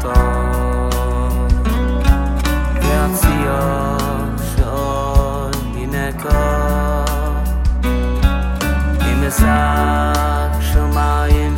to Reakciós Hogy minek a Imeszák Somáin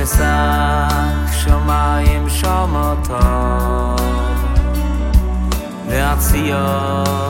בסך שמיים שמותו ועציות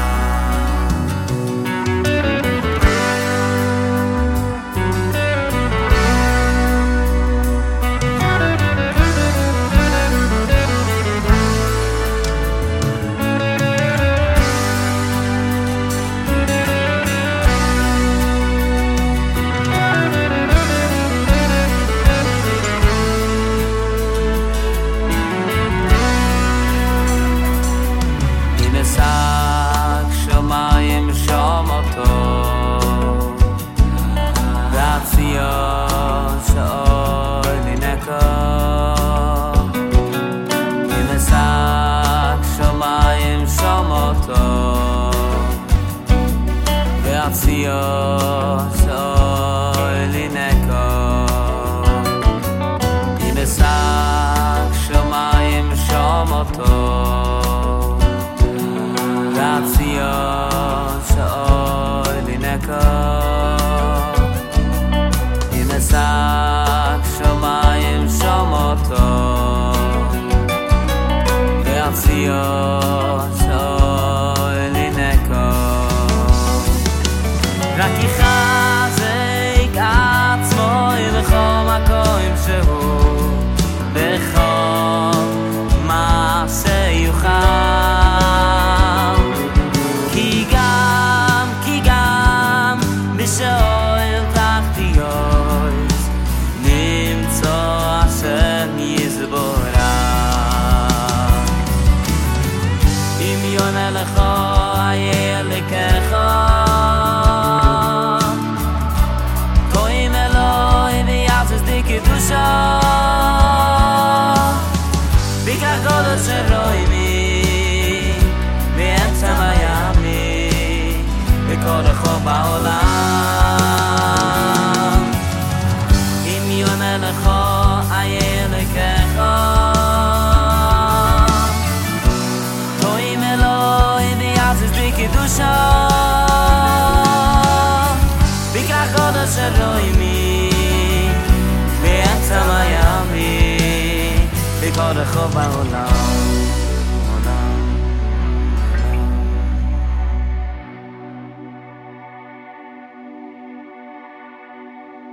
samota Verzio soilinek a Imesak shomayim shomoto Verzio soilinek a Imesak shomayim shomoto Verzio 和烦恼。